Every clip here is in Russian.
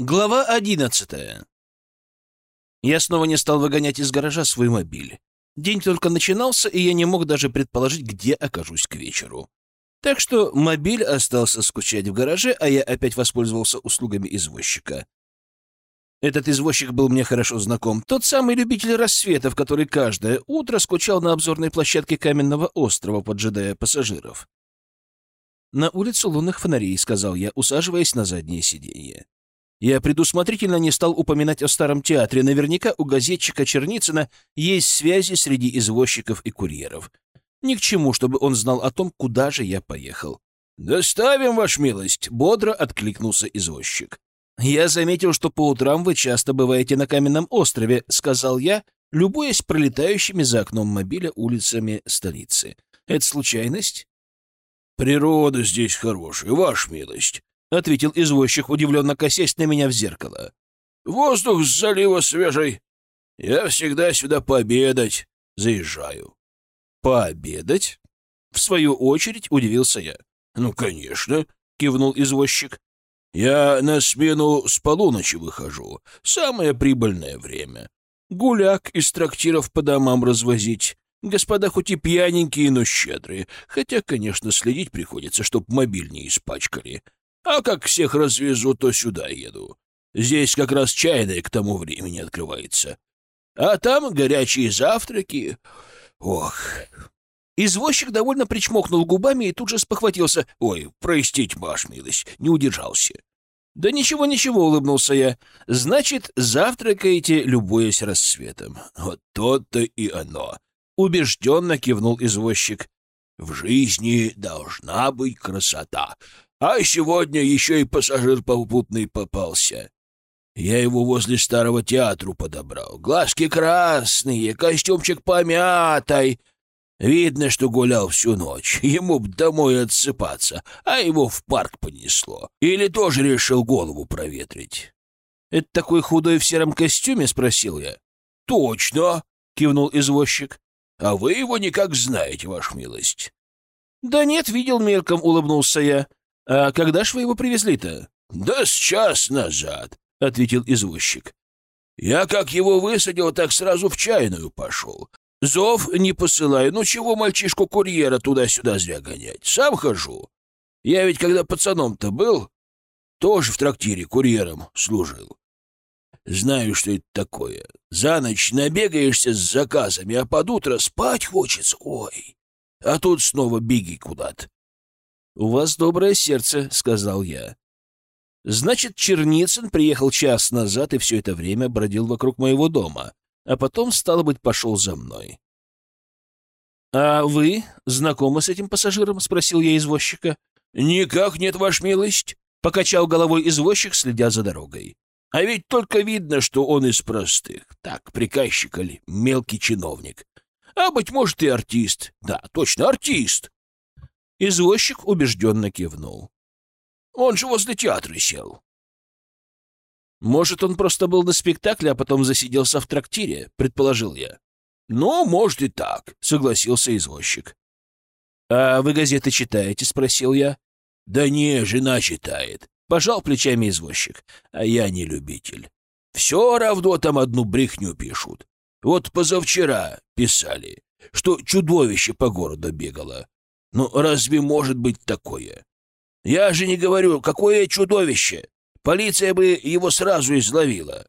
Глава одиннадцатая. Я снова не стал выгонять из гаража свой мобиль. День только начинался, и я не мог даже предположить, где окажусь к вечеру. Так что мобиль остался скучать в гараже, а я опять воспользовался услугами извозчика. Этот извозчик был мне хорошо знаком. Тот самый любитель рассветов, который каждое утро скучал на обзорной площадке каменного острова, поджидая пассажиров. «На улицу лунных фонарей», — сказал я, усаживаясь на заднее сиденье. Я предусмотрительно не стал упоминать о старом театре. Наверняка у газетчика Черницына есть связи среди извозчиков и курьеров. Ни к чему, чтобы он знал о том, куда же я поехал. «Доставим, ваш милость!» — бодро откликнулся извозчик. «Я заметил, что по утрам вы часто бываете на Каменном острове», — сказал я, любуясь пролетающими за окном мобиля улицами столицы. «Это случайность?» «Природа здесь хорошая, ваш милость», — ответил извозчик, удивленно косясь на меня в зеркало. «Воздух с залива свежий. Я всегда сюда пообедать заезжаю». «Пообедать?» В свою очередь удивился я. «Ну, конечно», — кивнул извозчик. «Я на смену с полуночи выхожу. Самое прибыльное время. Гуляк из трактиров по домам развозить. Господа хоть и пьяненькие, но щедрые. Хотя, конечно, следить приходится, чтоб мобиль не испачкали. А как всех развезу, то сюда еду. Здесь как раз чайная к тому времени открывается. А там горячие завтраки. Ох. Извозчик довольно причмокнул губами и тут же спохватился. Ой, простите, ваш милость, не удержался. «Да ничего, ничего», — улыбнулся я. «Значит, завтракаете, любуясь рассветом». «Вот то-то и оно», — убежденно кивнул извозчик. «В жизни должна быть красота, а сегодня еще и пассажир попутный попался. Я его возле старого театру подобрал. Глазки красные, костюмчик помятой. Видно, что гулял всю ночь. Ему б домой отсыпаться, а его в парк понесло. Или тоже решил голову проветрить. — Это такой худой в сером костюме? — спросил я. — Точно, — кивнул извозчик. — А вы его никак знаете, ваша милость. — Да нет, видел мельком, — улыбнулся я. «А когда ж вы его привезли-то?» «Да с час назад», — ответил извозчик. «Я как его высадил, так сразу в чайную пошел. Зов не посылаю. Ну чего мальчишку-курьера туда-сюда зря гонять? Сам хожу. Я ведь когда пацаном-то был, тоже в трактире курьером служил. Знаю, что это такое. За ночь набегаешься с заказами, а под утро спать хочется. Ой, а тут снова беги куда-то. «У вас доброе сердце», — сказал я. «Значит, Черницын приехал час назад и все это время бродил вокруг моего дома, а потом, стало быть, пошел за мной». «А вы знакомы с этим пассажиром?» — спросил я извозчика. «Никак нет, ваш милость», — покачал головой извозчик, следя за дорогой. «А ведь только видно, что он из простых. Так, приказчик или мелкий чиновник. А, быть может, и артист. Да, точно, артист. Извозчик убежденно кивнул. «Он же возле театра сел». «Может, он просто был на спектакле, а потом засиделся в трактире», — предположил я. «Ну, может и так», — согласился извозчик. «А вы газеты читаете?» — спросил я. «Да не, жена читает», — пожал плечами извозчик. «А я не любитель. Все равно там одну брехню пишут. Вот позавчера писали, что чудовище по городу бегало. Ну, разве может быть такое? Я же не говорю, какое чудовище! Полиция бы его сразу изловила.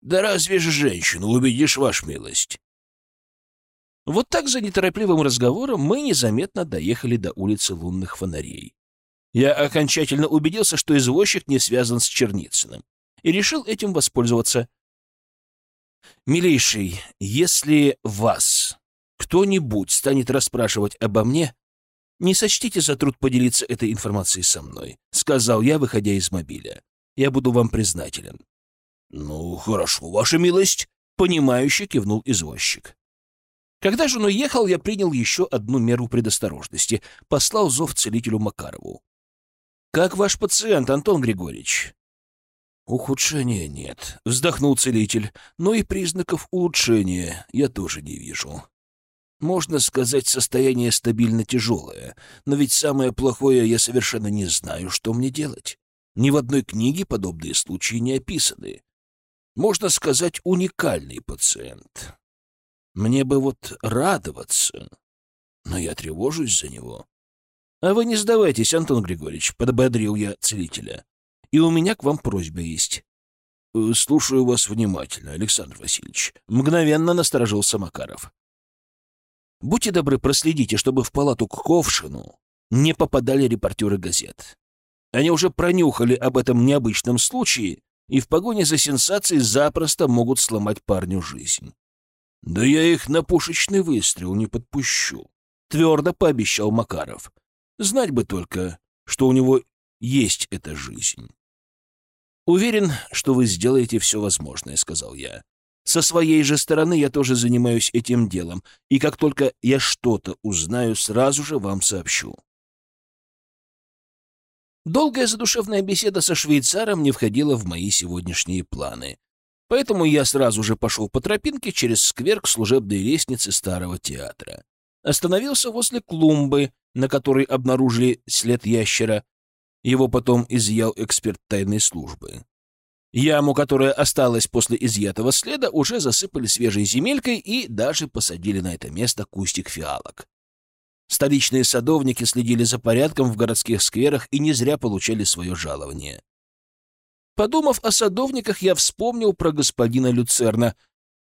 Да разве же женщину убедишь, ваш милость? Вот так за неторопливым разговором мы незаметно доехали до улицы лунных фонарей. Я окончательно убедился, что извозчик не связан с Черницыным, и решил этим воспользоваться. «Милейший, если вас кто-нибудь станет расспрашивать обо мне, «Не сочтите за труд поделиться этой информацией со мной», — сказал я, выходя из мобиля. «Я буду вам признателен». «Ну, хорошо, ваша милость», — понимающе кивнул извозчик. Когда же он уехал, я принял еще одну меру предосторожности. Послал зов целителю Макарову. «Как ваш пациент, Антон Григорьевич?» «Ухудшения нет», — вздохнул целитель. «Но и признаков улучшения я тоже не вижу. Можно сказать, состояние стабильно тяжелое, но ведь самое плохое я совершенно не знаю, что мне делать. Ни в одной книге подобные случаи не описаны. Можно сказать, уникальный пациент. Мне бы вот радоваться, но я тревожусь за него. А вы не сдавайтесь, Антон Григорьевич, — подбодрил я целителя. И у меня к вам просьба есть. Э, слушаю вас внимательно, Александр Васильевич. Мгновенно насторожился Макаров. Будьте добры, проследите, чтобы в палату к Ковшину не попадали репортеры газет. Они уже пронюхали об этом необычном случае и в погоне за сенсацией запросто могут сломать парню жизнь. «Да я их на пушечный выстрел не подпущу», — твердо пообещал Макаров. «Знать бы только, что у него есть эта жизнь». «Уверен, что вы сделаете все возможное», — сказал я. «Со своей же стороны я тоже занимаюсь этим делом, и как только я что-то узнаю, сразу же вам сообщу». Долгая задушевная беседа со швейцаром не входила в мои сегодняшние планы. Поэтому я сразу же пошел по тропинке через сквер к служебной лестнице старого театра. Остановился возле клумбы, на которой обнаружили след ящера. Его потом изъял эксперт тайной службы. Яму, которая осталась после изъятого следа, уже засыпали свежей земелькой и даже посадили на это место кустик фиалок. Столичные садовники следили за порядком в городских скверах и не зря получали свое жалование. Подумав о садовниках, я вспомнил про господина Люцерна.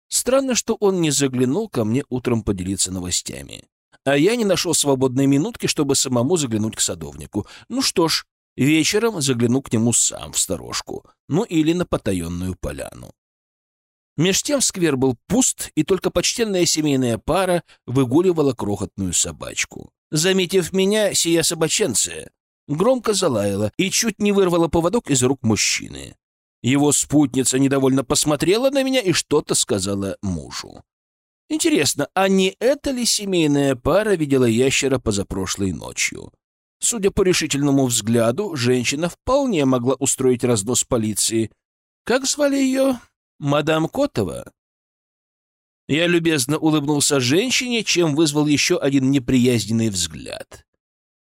Странно, что он не заглянул ко мне утром поделиться новостями. А я не нашел свободной минутки, чтобы самому заглянуть к садовнику. Ну что ж, вечером загляну к нему сам в сторожку. Ну или на потаенную поляну. Меж тем сквер был пуст, и только почтенная семейная пара выгуливала крохотную собачку. Заметив меня, сия собаченция громко залаяла и чуть не вырвала поводок из рук мужчины. Его спутница недовольно посмотрела на меня и что-то сказала мужу. Интересно, а не эта ли семейная пара видела ящера позапрошлой ночью? Судя по решительному взгляду, женщина вполне могла устроить разнос полиции. Как звали ее? «Мадам Котова?» Я любезно улыбнулся женщине, чем вызвал еще один неприязненный взгляд.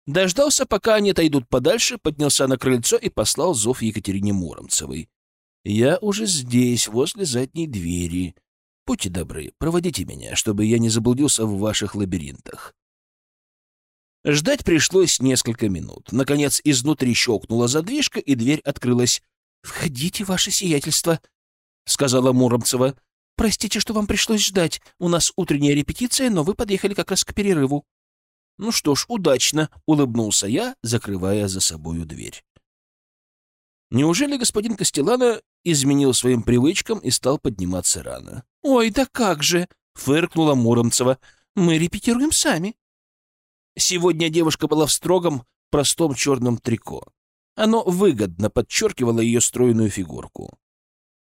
Дождался, пока они отойдут подальше, поднялся на крыльцо и послал зов Екатерине Муромцевой. «Я уже здесь, возле задней двери. Будьте добры, проводите меня, чтобы я не заблудился в ваших лабиринтах». Ждать пришлось несколько минут. Наконец, изнутри щелкнула задвижка, и дверь открылась. «Входите, ваше сиятельство», — сказала Муромцева. «Простите, что вам пришлось ждать. У нас утренняя репетиция, но вы подъехали как раз к перерыву». «Ну что ж, удачно», — улыбнулся я, закрывая за собою дверь. Неужели господин Костелана изменил своим привычкам и стал подниматься рано? «Ой, да как же!» — фыркнула Муромцева. «Мы репетируем сами». Сегодня девушка была в строгом, простом черном трико. Оно выгодно подчеркивало ее стройную фигурку.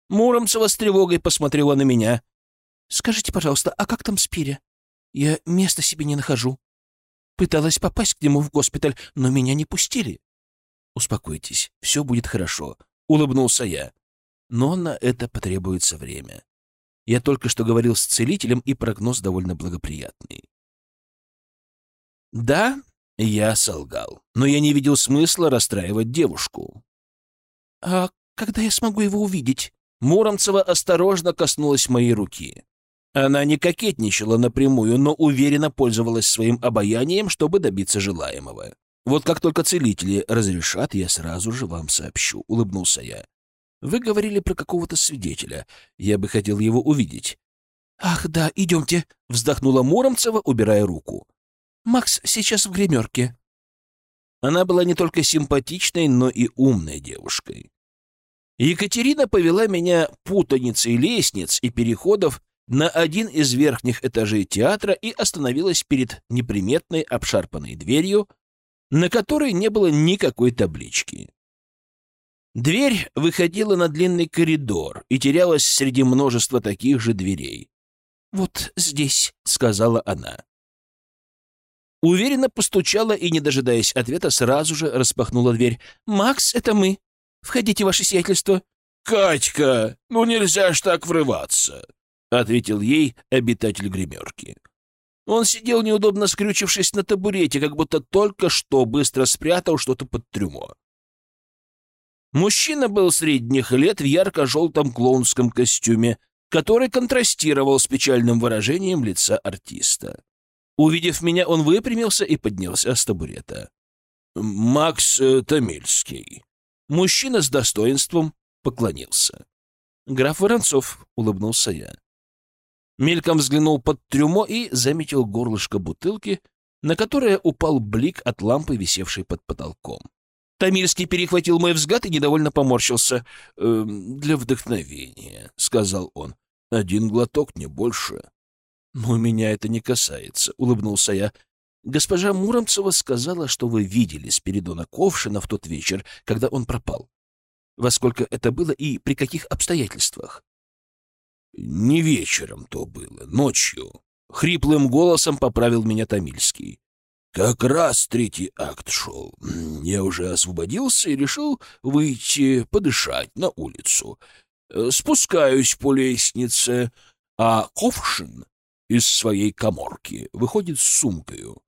Муромцева с тревогой посмотрела на меня. «Скажите, пожалуйста, а как там Спиря? Я места себе не нахожу. Пыталась попасть к нему в госпиталь, но меня не пустили». «Успокойтесь, все будет хорошо», — улыбнулся я. «Но на это потребуется время. Я только что говорил с целителем, и прогноз довольно благоприятный». «Да, я солгал, но я не видел смысла расстраивать девушку». «А когда я смогу его увидеть?» Муромцева осторожно коснулась моей руки. Она не кокетничала напрямую, но уверенно пользовалась своим обаянием, чтобы добиться желаемого. «Вот как только целители разрешат, я сразу же вам сообщу», — улыбнулся я. «Вы говорили про какого-то свидетеля. Я бы хотел его увидеть». «Ах, да, идемте», — вздохнула Муромцева, убирая руку. «Макс сейчас в гримерке». Она была не только симпатичной, но и умной девушкой. Екатерина повела меня путаницей лестниц и переходов на один из верхних этажей театра и остановилась перед неприметной обшарпанной дверью, на которой не было никакой таблички. Дверь выходила на длинный коридор и терялась среди множества таких же дверей. «Вот здесь», — сказала она. Уверенно постучала и, не дожидаясь ответа, сразу же распахнула дверь. «Макс, это мы. Входите, ваше сиятельство». «Катька, ну нельзя ж так врываться», — ответил ей обитатель гримерки. Он сидел неудобно скрючившись на табурете, как будто только что быстро спрятал что-то под трюмо. Мужчина был средних лет в ярко-желтом клоунском костюме, который контрастировал с печальным выражением лица артиста. Увидев меня, он выпрямился и поднялся с табурета. «Макс э, Томильский». Мужчина с достоинством поклонился. «Граф Воронцов», — улыбнулся я. Мельком взглянул под трюмо и заметил горлышко бутылки, на которое упал блик от лампы, висевшей под потолком. Тамильский перехватил мой взгляд и недовольно поморщился. «Э, «Для вдохновения», — сказал он. «Один глоток, не больше». «Но меня это не касается», — улыбнулся я. «Госпожа Муромцева сказала, что вы видели Спиридона Ковшина в тот вечер, когда он пропал. Во сколько это было и при каких обстоятельствах?» «Не вечером то было, ночью», — хриплым голосом поправил меня Тамильский. «Как раз третий акт шел. Я уже освободился и решил выйти подышать на улицу. Спускаюсь по лестнице, а Ковшин из своей коморки выходит с сумкою.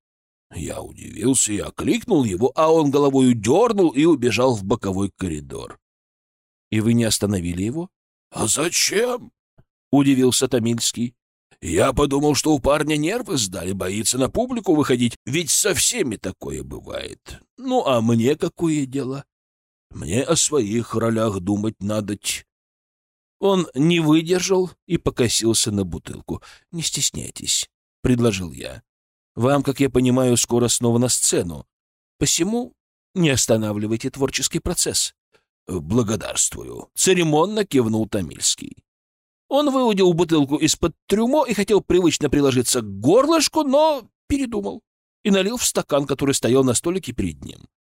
Я удивился и окликнул его, а он головой дернул и убежал в боковой коридор. — И вы не остановили его? — А зачем? — удивился Томильский. «Я подумал, что у парня нервы сдали, боится на публику выходить, ведь со всеми такое бывает. Ну, а мне какое дело? Мне о своих ролях думать надоть». Он не выдержал и покосился на бутылку. «Не стесняйтесь», — предложил я. «Вам, как я понимаю, скоро снова на сцену. Посему не останавливайте творческий процесс». «Благодарствую», — церемонно кивнул Томильский. Он выудил бутылку из-под трюмо и хотел привычно приложиться к горлышку, но передумал и налил в стакан, который стоял на столике перед ним. —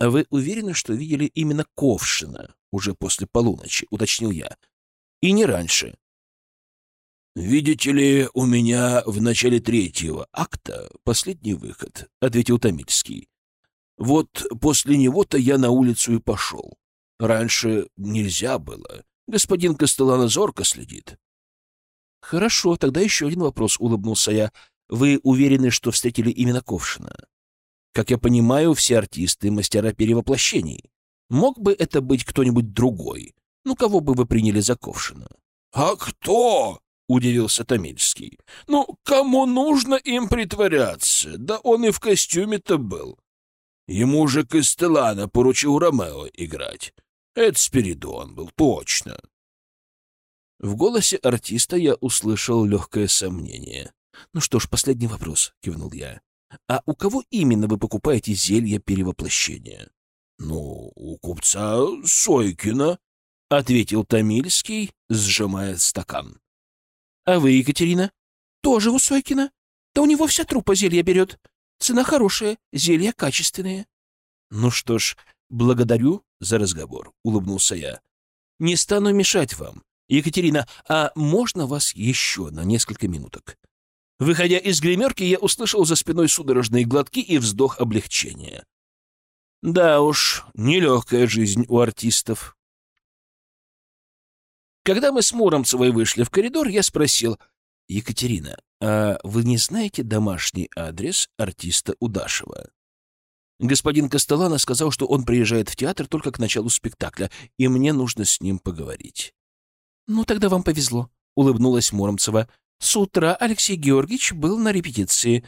вы уверены, что видели именно Ковшина уже после полуночи? — уточнил я. — И не раньше. — Видите ли, у меня в начале третьего акта последний выход, — ответил Томильский. — Вот после него-то я на улицу и пошел. Раньше нельзя было. Господин Костелана зорко следит. — Хорошо, тогда еще один вопрос, — улыбнулся я. — Вы уверены, что встретили именно Ковшина? Как я понимаю, все артисты — мастера перевоплощений. Мог бы это быть кто-нибудь другой? Ну, кого бы вы приняли за Ковшина? — А кто? — удивился Томильский. — Ну, кому нужно им притворяться? Да он и в костюме-то был. Ему же Костелана поручил Ромео играть. Это Спиридон был, точно. В голосе артиста я услышал легкое сомнение. «Ну что ж, последний вопрос», — кивнул я. «А у кого именно вы покупаете зелье перевоплощения?» «Ну, у купца Сойкина», — ответил Томильский, сжимая стакан. «А вы, Екатерина?» «Тоже у Сойкина. Да у него вся трупа зелья берет. Цена хорошая, зелья качественные». «Ну что ж, благодарю за разговор», — улыбнулся я. «Не стану мешать вам. Екатерина, а можно вас еще на несколько минуток?» Выходя из гримерки, я услышал за спиной судорожные глотки и вздох облегчения. Да уж, нелегкая жизнь у артистов. Когда мы с Муромцевой вышли в коридор, я спросил, «Екатерина, а вы не знаете домашний адрес артиста Удашева?» Господин Костелана сказал, что он приезжает в театр только к началу спектакля, и мне нужно с ним поговорить. «Ну, тогда вам повезло», — улыбнулась Муромцева. «С утра Алексей Георгиевич был на репетиции.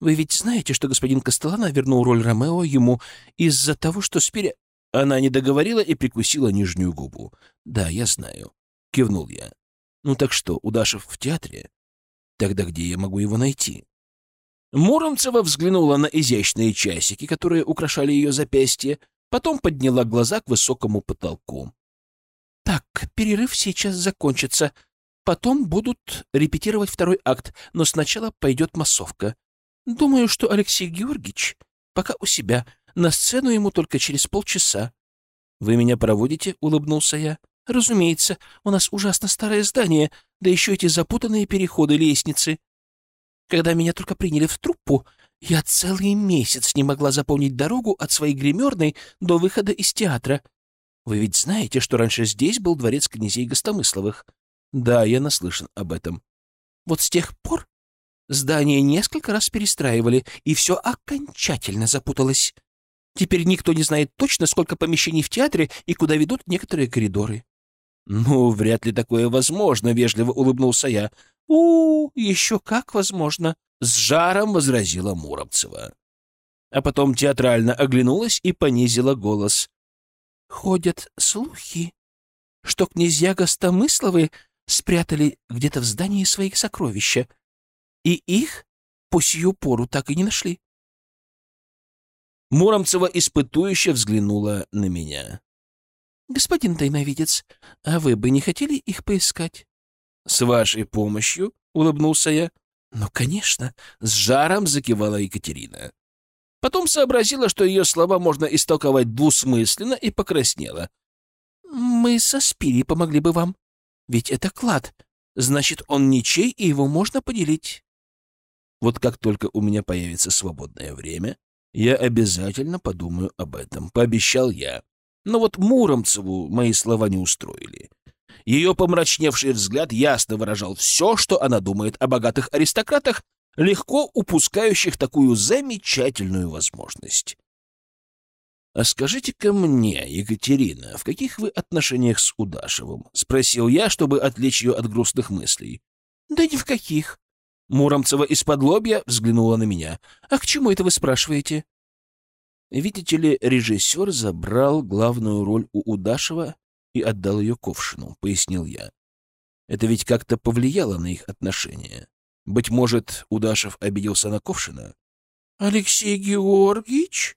Вы ведь знаете, что господин Костелана вернул роль Ромео ему из-за того, что Спиря...» Она не договорила и прикусила нижнюю губу. «Да, я знаю», — кивнул я. «Ну так что, Удашев в театре? Тогда где я могу его найти?» Муромцева взглянула на изящные часики, которые украшали ее запястье, потом подняла глаза к высокому потолку. «Так, перерыв сейчас закончится. Потом будут репетировать второй акт, но сначала пойдет массовка. Думаю, что Алексей Георгиевич пока у себя. На сцену ему только через полчаса». «Вы меня проводите?» — улыбнулся я. «Разумеется, у нас ужасно старое здание, да еще эти запутанные переходы лестницы. Когда меня только приняли в труппу, я целый месяц не могла запомнить дорогу от своей гримерной до выхода из театра. Вы ведь знаете, что раньше здесь был дворец князей Гостомысловых? Да, я наслышан об этом. Вот с тех пор здание несколько раз перестраивали, и все окончательно запуталось. Теперь никто не знает точно, сколько помещений в театре и куда ведут некоторые коридоры. «Ну, вряд ли такое возможно», — вежливо улыбнулся я. у, еще как возможно», — с жаром возразила Муромцева. А потом театрально оглянулась и понизила голос. «Ходят слухи, что князья Гостомысловы спрятали где-то в здании своих сокровища, и их по сию пору так и не нашли. Муромцева испытующе взглянула на меня. «Господин тайновидец, а вы бы не хотели их поискать?» «С вашей помощью?» — улыбнулся я. «Ну, конечно!» — с жаром закивала Екатерина. Потом сообразила, что ее слова можно истолковать двусмысленно, и покраснела. «Мы со Спири помогли бы вам. Ведь это клад. Значит, он ничей, и его можно поделить». Вот как только у меня появится свободное время, я обязательно подумаю об этом, пообещал я. Но вот Муромцеву мои слова не устроили. Ее помрачневший взгляд ясно выражал все, что она думает о богатых аристократах, легко упускающих такую замечательную возможность. «А скажите-ка мне, Екатерина, в каких вы отношениях с Удашевым?» — спросил я, чтобы отвлечь ее от грустных мыслей. «Да ни в каких», Муромцева из-под лобья взглянула на меня. «А к чему это вы спрашиваете?» Видите ли, режиссер забрал главную роль у Удашева и отдал ее Ковшину, пояснил я. Это ведь как-то повлияло на их отношения. Быть может, Удашев обиделся на Ковшина? «Алексей Георгиевич?»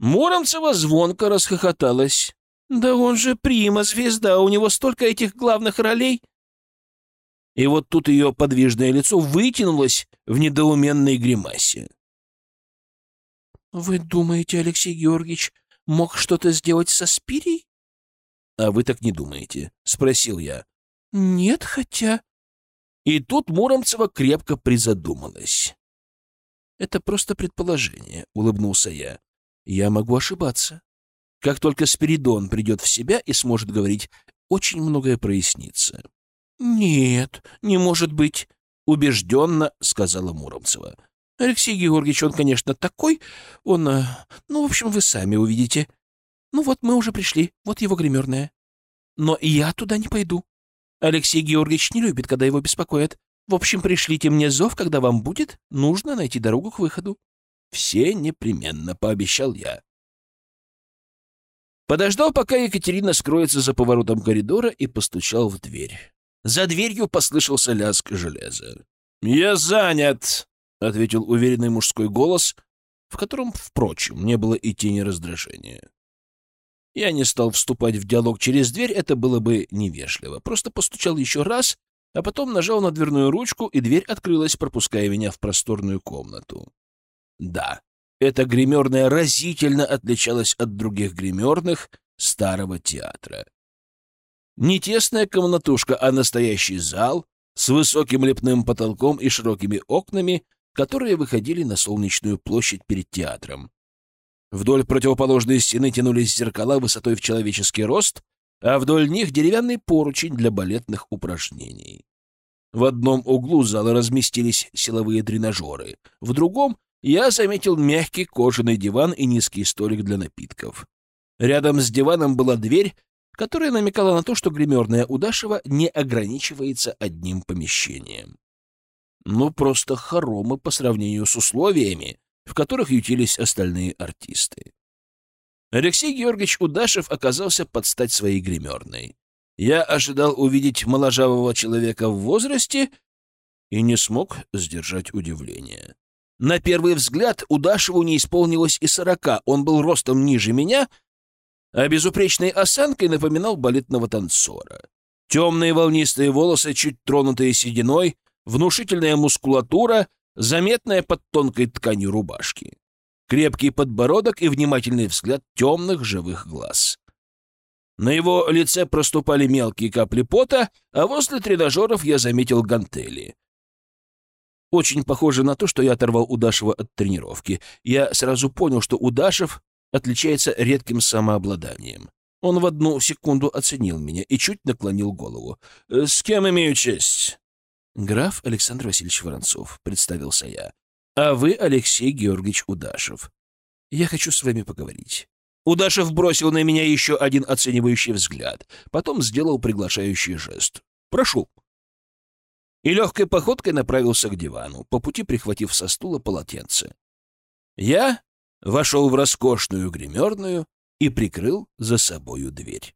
Муромцева звонко расхохоталась. «Да он же прима-звезда, у него столько этих главных ролей!» И вот тут ее подвижное лицо вытянулось в недоуменной гримасе. «Вы думаете, Алексей Георгиевич мог что-то сделать со Спирией?» «А вы так не думаете?» — спросил я. «Нет, хотя...» И тут Муромцева крепко призадумалась. «Это просто предположение», — улыбнулся я. «Я могу ошибаться. Как только Спиридон придет в себя и сможет говорить, очень многое прояснится». «Нет, не может быть», — убежденно сказала Муромцева. «Алексей Георгиевич, он, конечно, такой, он... Э, ну, в общем, вы сами увидите. Ну вот мы уже пришли, вот его гримерная. Но я туда не пойду. Алексей Георгиевич не любит, когда его беспокоят. В общем, пришлите мне зов, когда вам будет нужно найти дорогу к выходу». «Все непременно», — пообещал я. Подождал, пока Екатерина скроется за поворотом коридора и постучал в дверь. За дверью послышался лязг железа. «Я занят!» — ответил уверенный мужской голос, в котором, впрочем, не было и тени раздражения. Я не стал вступать в диалог через дверь, это было бы невежливо. Просто постучал еще раз, а потом нажал на дверную ручку, и дверь открылась, пропуская меня в просторную комнату. Да, эта гримерная разительно отличалась от других гримерных старого театра. Не тесная комнатушка, а настоящий зал с высоким лепным потолком и широкими окнами, которые выходили на солнечную площадь перед театром. Вдоль противоположной стены тянулись зеркала высотой в человеческий рост, а вдоль них деревянный поручень для балетных упражнений. В одном углу зала разместились силовые тренажеры, в другом я заметил мягкий кожаный диван и низкий столик для напитков. Рядом с диваном была дверь, которая намекала на то, что гримерная Удашева не ограничивается одним помещением. Ну, просто хоромы по сравнению с условиями, в которых ютились остальные артисты. Алексей Георгиевич Удашев оказался под стать своей гримерной. Я ожидал увидеть моложавого человека в возрасте и не смог сдержать удивление. На первый взгляд Удашеву не исполнилось и сорока, он был ростом ниже меня — а безупречной осанкой напоминал балетного танцора. Темные волнистые волосы, чуть тронутые сединой, внушительная мускулатура, заметная под тонкой тканью рубашки. Крепкий подбородок и внимательный взгляд темных живых глаз. На его лице проступали мелкие капли пота, а возле тренажеров я заметил гантели. Очень похоже на то, что я оторвал Удашева от тренировки. Я сразу понял, что Удашев отличается редким самообладанием. Он в одну секунду оценил меня и чуть наклонил голову. «Э, «С кем имею честь?» «Граф Александр Васильевич Воронцов», — представился я. «А вы Алексей Георгиевич Удашев». Я хочу с вами поговорить». Удашев бросил на меня еще один оценивающий взгляд, потом сделал приглашающий жест. «Прошу». И легкой походкой направился к дивану, по пути прихватив со стула полотенце. Я вошел в роскошную гримерную и прикрыл за собою дверь.